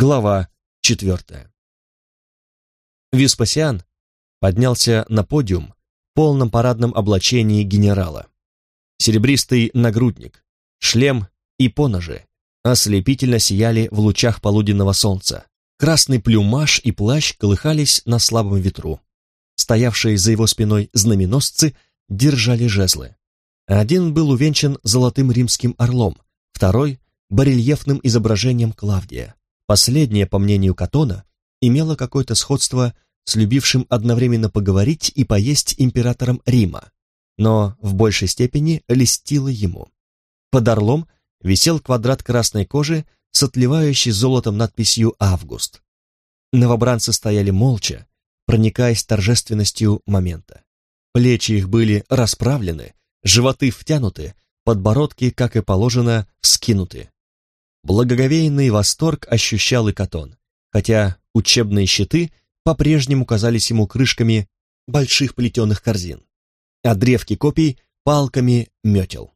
Глава четвертая. Веспасиан поднялся на подиум в полном парадном облачении генерала. Серебристый нагрудник, шлем и поножи ослепительно сияли в лучах полуденного солнца. Красный плюмаж и плащ колыхались на слабом ветру. Стоявшие за его спиной знаменосцы держали жезлы. Один был увенчан золотым римским орлом, второй — барельефным изображением Клавдия. Последнее, по мнению Катона, имело какое-то сходство с любившим одновременно поговорить и поесть императором Рима, но в большей степени льстило ему. Под орлом висел квадрат красной кожи с отливающей золотом надписью «Август». Новобранцы стояли молча, проникаясь торжественностью момента. Плечи их были расправлены, животы втянуты, подбородки, как и положено, вскинуты. Благоговейный восторг ощущал и Катон, хотя учебные щиты по-прежнему казались ему крышками больших плетеных корзин, а древки копий — палками метел.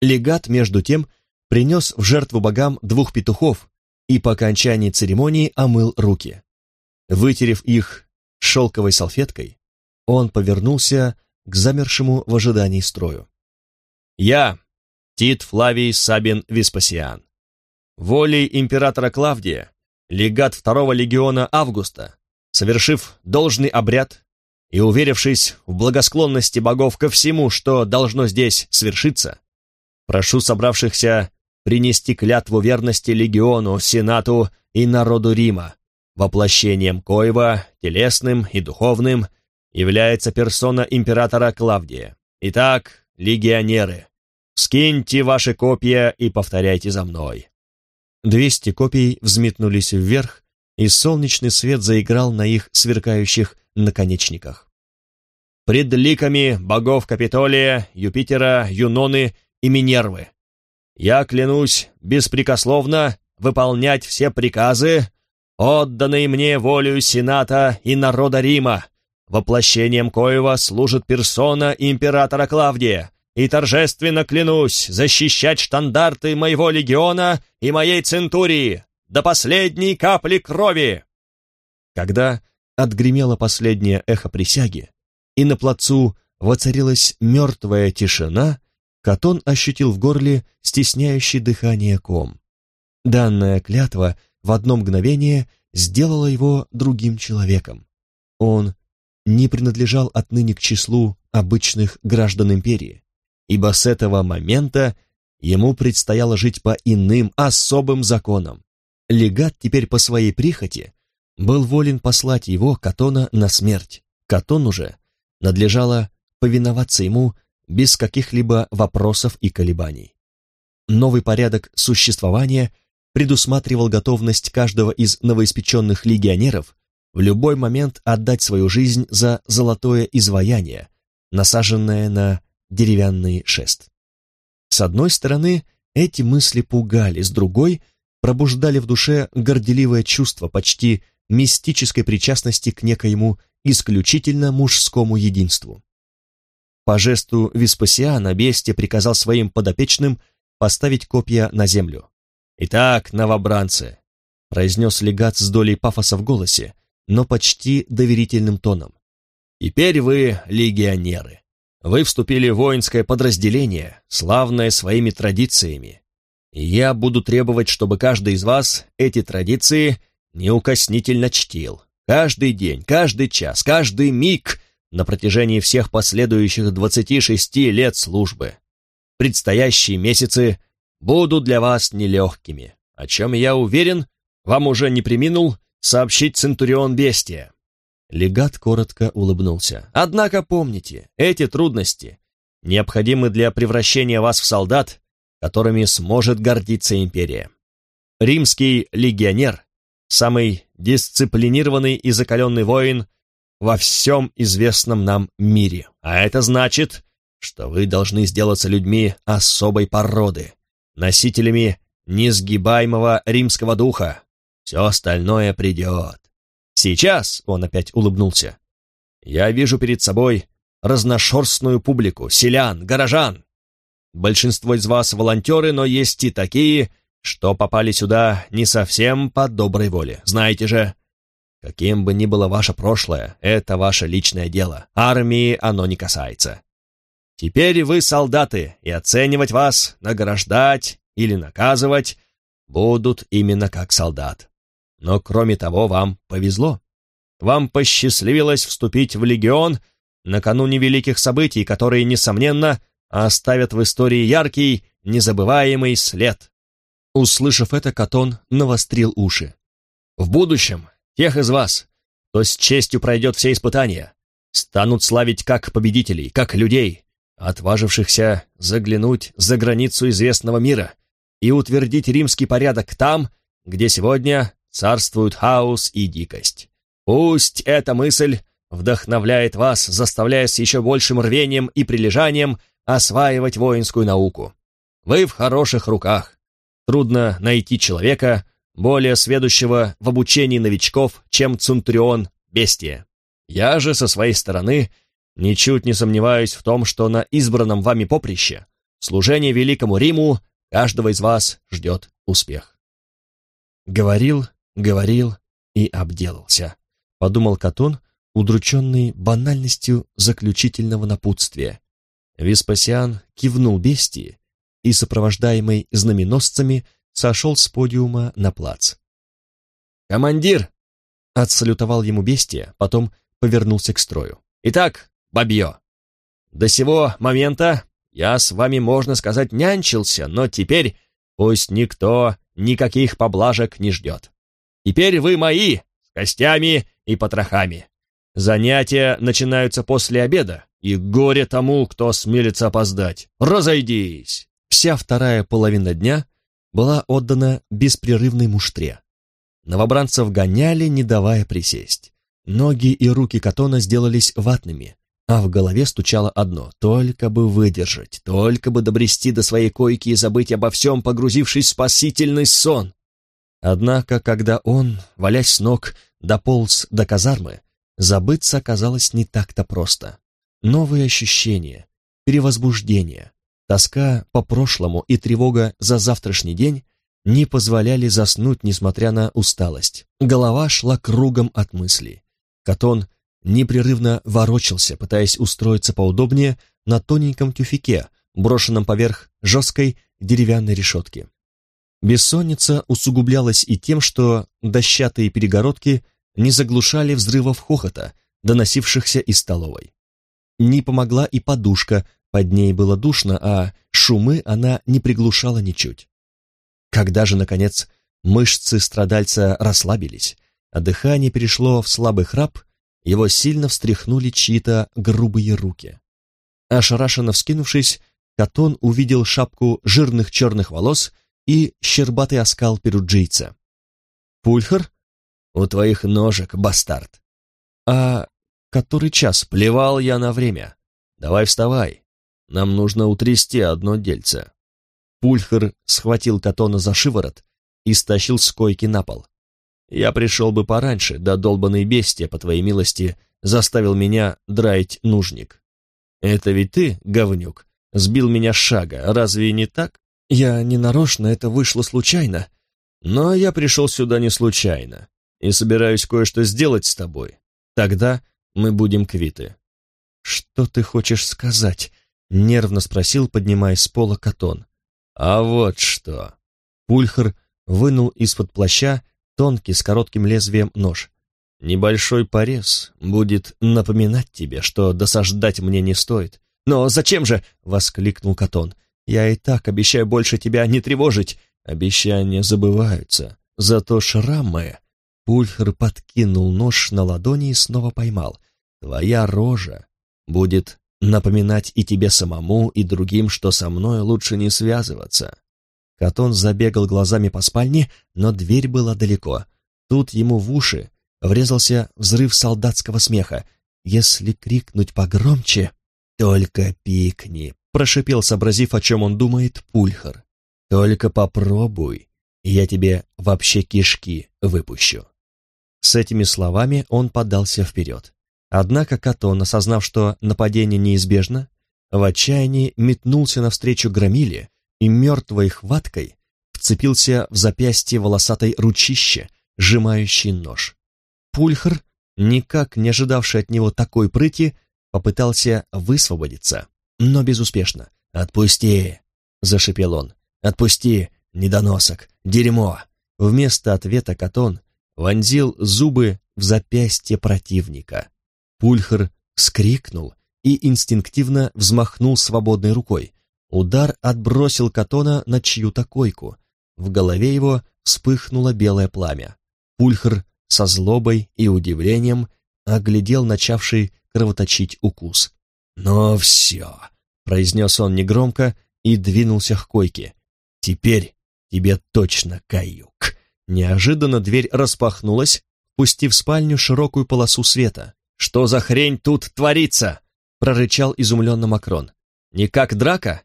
Легат, между тем, принес в жертву богам двух петухов и по окончании церемонии омыл руки. Вытерев их шелковой салфеткой, он повернулся к замершему в ожидании строю. «Я, Тит Флавий Сабин Веспасиан, волей императора Клавдия, легат второго легиона Августа, совершив должный обряд и уверившись в благосклонности богов ко всему, что должно здесь свершиться, прошу собравшихся принести клятву верности легиону, сенату и народу Рима, воплощением коего, телесным и духовным, является персона императора Клавдия. Итак, легионеры, скиньте ваши копья и повторяйте за мной. Двести копий взметнулись вверх, и солнечный свет заиграл на их сверкающих наконечниках. Пред ликами богов Капитолия, Юпитера, Юноны и Минервы. Я клянусь беспрекословно выполнять все приказы, отданные мне волею Сената и народа Рима, воплощением коего служит персона императора Клавдия, и торжественно клянусь защищать штандарты моего легиона и моей центурии до последней капли крови!» Когда отгремело последнее эхо присяги, и на плацу воцарилась мертвая тишина, Катон ощутил в горле стесняющий дыхание ком. Данная клятва в одно мгновение сделала его другим человеком. Он не принадлежал отныне к числу обычных граждан империи ибо с этого момента ему предстояло жить по иным особым законам. Легат теперь по своей прихоти был волен послать его, Катона, на смерть. Катону же надлежало повиноваться ему без каких-либо вопросов и колебаний. Новый порядок существования предусматривал готовность каждого из новоиспеченных легионеров в любой момент отдать свою жизнь за золотое изваяние, насаженное на деревянный шест. С одной стороны, эти мысли пугали, с другой пробуждали в душе горделивое чувство почти мистической причастности к некоему исключительно мужскому единству. По жесту Веспасиана Бестия приказал своим подопечным поставить копья на землю. «Итак, новобранцы», — произнес легат с долей пафоса в голосе, но почти доверительным тоном. «Теперь вы легионеры. Вы вступили в воинское подразделение, славное своими традициями. Я буду требовать, чтобы каждый из вас эти традиции неукоснительно чтил. Каждый день, каждый час, каждый миг на протяжении всех последующих 26 лет службы. Предстоящие месяцы будут для вас нелегкими, о чем я уверен, вам уже не приминул сообщить Центурион Бестия. Легат коротко улыбнулся. «Однако помните, эти трудности необходимы для превращения вас в солдат, которыми сможет гордиться империя. Римский легионер, самый дисциплинированный и закаленный воин во всем известном нам мире. А это значит, что вы должны сделаться людьми особой породы, носителями несгибаемого римского духа. Все остальное придет. Сейчас, он опять улыбнулся, я вижу перед собой разношерстную публику, селян, горожан. Большинство из вас волонтеры, но есть и такие, что попали сюда не совсем по доброй воле. Знаете же, каким бы ни было ваше прошлое, это ваше личное дело. Армии оно не касается. Теперь вы солдаты, и оценивать вас, награждать или наказывать будут именно как солдат. Но кроме того, вам повезло. Вам посчастливилось вступить в легион накануне великих событий, которые, несомненно, оставят в истории яркий, незабываемый след. Услышав это, Катон навострил уши. В будущем тех из вас, кто с честью пройдет все испытания, станут славить как победителей, как людей, отважившихся заглянуть за границу известного мира и утвердить римский порядок там, где сегодня царствуют хаос и дикость. Пусть эта мысль вдохновляет вас, заставляя с еще большим рвением и прилежанием осваивать воинскую науку. Вы в хороших руках. Трудно найти человека, более сведущего в обучении новичков, чем Цунтрион Бестия. Я же со своей стороны ничуть не сомневаюсь в том, что на избранном вами поприще служение великому Риму каждого из вас ждет успех. Говорил, говорил и обделался, подумал Катон, удрученный банальностью заключительного напутствия. Веспасиан кивнул бестии и, сопровождаемый знаменосцами, сошел с подиума на плац. «Командир!» — отсалютовал ему бестия, потом повернулся к строю. «Итак, бабье, до сего момента я с вами, можно сказать, нянчился, но теперь пусть никто никаких поблажек не ждет. Теперь вы мои, с костями и потрохами. Занятия начинаются после обеда, и горе тому, кто осмелится опоздать. Разойдись!» Вся вторая половина дня была отдана беспрерывной муштре. Новобранцев гоняли, не давая присесть. Ноги и руки Катона сделались ватными, а в голове стучало одно — только бы выдержать, только бы добрести до своей койки и забыть обо всем, погрузившись в спасительный сон. Однако, когда он, валясь с ног, дополз до казармы, забыться оказалось не так-то просто. Новые ощущения, перевозбуждение, тоска по прошлому и тревога за завтрашний день не позволяли заснуть, несмотря на усталость. Голова шла кругом от мыслей. Катон непрерывно ворочался, пытаясь устроиться поудобнее на тоненьком тюфике, брошенном поверх жесткой деревянной решетки. Бессонница усугублялась и тем, что дощатые перегородки не заглушали взрывов хохота, доносившихся из столовой. Не помогла и подушка, под ней было душно, а шумы она не приглушала ничуть. Когда же, наконец, мышцы страдальца расслабились, а дыхание перешло в слабый храп, его сильно встряхнули чьи-то грубые руки. Ошарашенно вскинувшись, Катон увидел шапку жирных черных волос и щербатый оскал перуджийца. «Пульхар? У твоих ножек, бастард!» «А Который час? Плевал я на время. Давай вставай. Нам нужно утрясти одно дельце. Пульхер схватил Катона за шиворот и стащил с койки на пол. Я пришел бы пораньше, да долбанный бестия, по твоей милости, заставил меня драить нужник. Это ведь ты, говнюк, сбил меня с шага, разве не так? Я не нарочно, это вышло случайно. Но я пришел сюда не случайно и собираюсь кое-что сделать с тобой. Тогда мы будем квиты». «Что ты хочешь сказать?» — нервно спросил, поднимаясь с пола Катон. «А вот что!» Пульхар вынул из-под плаща тонкий с коротким лезвием нож. «Небольшой порез будет напоминать тебе, что досаждать мне не стоит». «Но зачем же?» — воскликнул Катон. «Я и так обещаю больше тебя не тревожить. Обещания забываются. Зато шрамы Пульхер подкинул нож на ладони и снова поймал. «Твоя рожа будет напоминать и тебе самому, и другим, что со мной лучше не связываться». Катон забегал глазами по спальне, но дверь была далеко. Тут ему в уши врезался взрыв солдатского смеха. «Если крикнуть погромче...» «Только пикни», — прошипел, сообразив, о чем он думает, Пульхар. «Только попробуй, я тебе вообще кишки выпущу». С этими словами он подался вперед. Однако Катон, осознав, что нападение неизбежно, в отчаянии метнулся навстречу громиле и мертвой хваткой вцепился в запястье волосатой ручище, сжимающий нож. Пульхр, никак не ожидавший от него такой прыти, попытался высвободиться, но безуспешно. «Отпусти!» — зашипел он. «Отпусти, недоносок! Дерьмо!» Вместо ответа Катон вонзил зубы в запястье противника. Пульхр скрикнул и инстинктивно взмахнул свободной рукой. Удар отбросил Катона на чью-то койку. В голове его вспыхнуло белое пламя. Пульхр со злобой и удивлением оглядел начавший кровоточить укус. «Но все», — произнес он негромко и двинулся к койке. «Теперь тебе точно каюк». Неожиданно дверь распахнулась, пустив в спальню широкую полосу света. «Что за хрень тут творится?» — прорычал изумленно Макрон. «Никак драка?»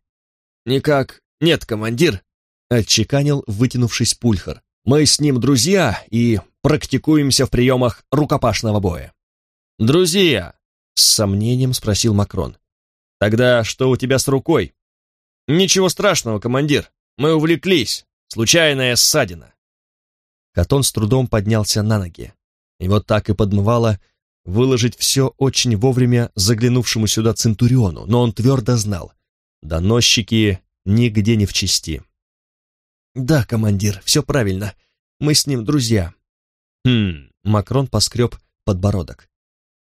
«Никак нет, командир», — отчеканил, вытянувшись пульхар. «Мы с ним друзья и практикуемся в приемах рукопашного боя». «Друзья?» — с сомнением спросил Макрон. «Тогда что у тебя с рукой?» «Ничего страшного, командир. Мы увлеклись. Случайная ссадина». Катон с трудом поднялся на ноги. Его так и подмывало выложить все очень вовремя заглянувшему сюда Центуриону, но он твердо знал, доносчики нигде не в чести. «Да, командир, все правильно. Мы с ним друзья». «Хм...» — Макрон поскреб подбородок.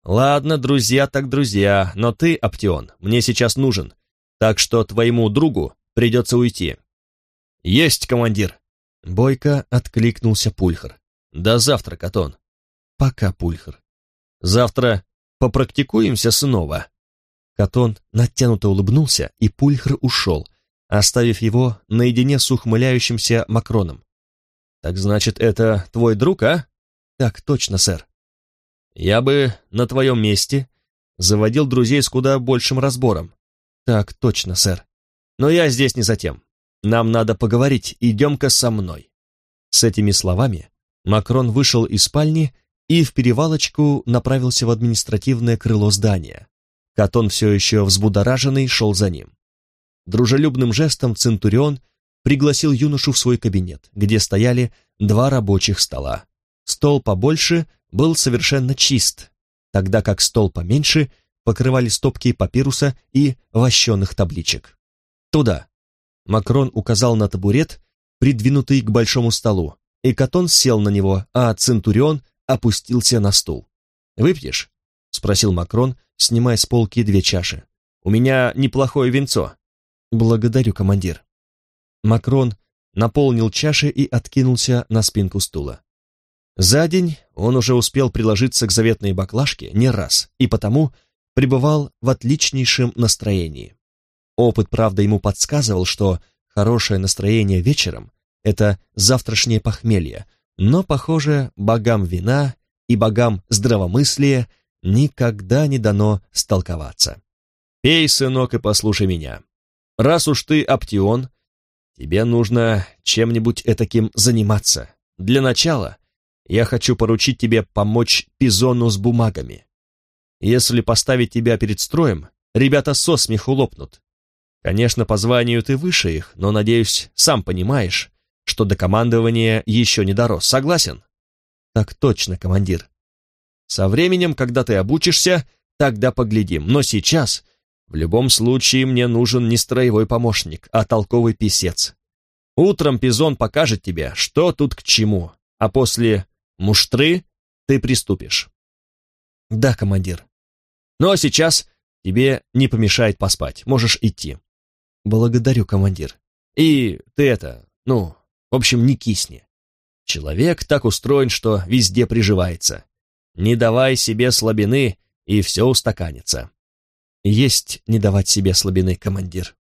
«Ладно, друзья так друзья, но ты, Аптион, мне сейчас нужен, так что твоему другу придется уйти». «Есть, командир!» Бойко откликнулся Пульхар. «До завтра, Катон». «Пока, Пульхар». «Завтра попрактикуемся снова». Катон натянуто улыбнулся, и Пульхар ушел, оставив его наедине с ухмыляющимся Макроном. «Так значит, это твой друг, а?» «Так точно, сэр». Я бы на твоем месте заводил друзей с куда большим разбором. Так точно, сэр. Но я здесь не за тем. Нам надо поговорить, идем-ка со мной. С этими словами Макрон вышел из спальни и в перевалочку направился в административное крыло здания. Катон все еще взбудораженный шел за ним. Дружелюбным жестом Центурион пригласил юношу в свой кабинет, где стояли два рабочих стола. Стол побольше был совершенно чист, тогда как стол поменьше покрывали стопки папируса и вощеных табличек. «Туда!» Макрон указал на табурет, придвинутый к большому столу, и Катон сел на него, а Центурион опустился на стул. «Выпьешь?» — спросил Макрон, снимая с полки две чаши. «У меня неплохое винцо». «Благодарю, командир». Макрон наполнил чаши и откинулся на спинку стула. За день он уже успел приложиться к заветной баклажке не раз, и потому пребывал в отличнейшем настроении. Опыт, правда, ему подсказывал, что хорошее настроение вечером — это завтрашнее похмелье, но, похоже, богам вина и богам здравомыслия никогда не дано столковаться. «Пей, сынок, и послушай меня. Раз уж ты оптион, тебе нужно чем-нибудь этаким заниматься. Для начала я хочу поручить тебе помочь Пизону с бумагами. Если поставить тебя перед строем, ребята со смеху лопнут. Конечно, по званию ты выше их, но, надеюсь, сам понимаешь, что до командования еще не дорос. Согласен? Так точно, командир. Со временем, когда ты обучишься, тогда поглядим. Но сейчас, в любом случае, мне нужен не строевой помощник, а толковый писец. Утром Пизон покажет тебе, что тут к чему, а после муштры ты приступишь. Да, командир. Ну а сейчас тебе не помешает поспать, можешь идти. Благодарю, командир. И ты это, ну, в общем, не кисни. Человек так устроен, что везде приживается. Не давай себе слабины, и все устаканится. Есть не давать себе слабины, командир.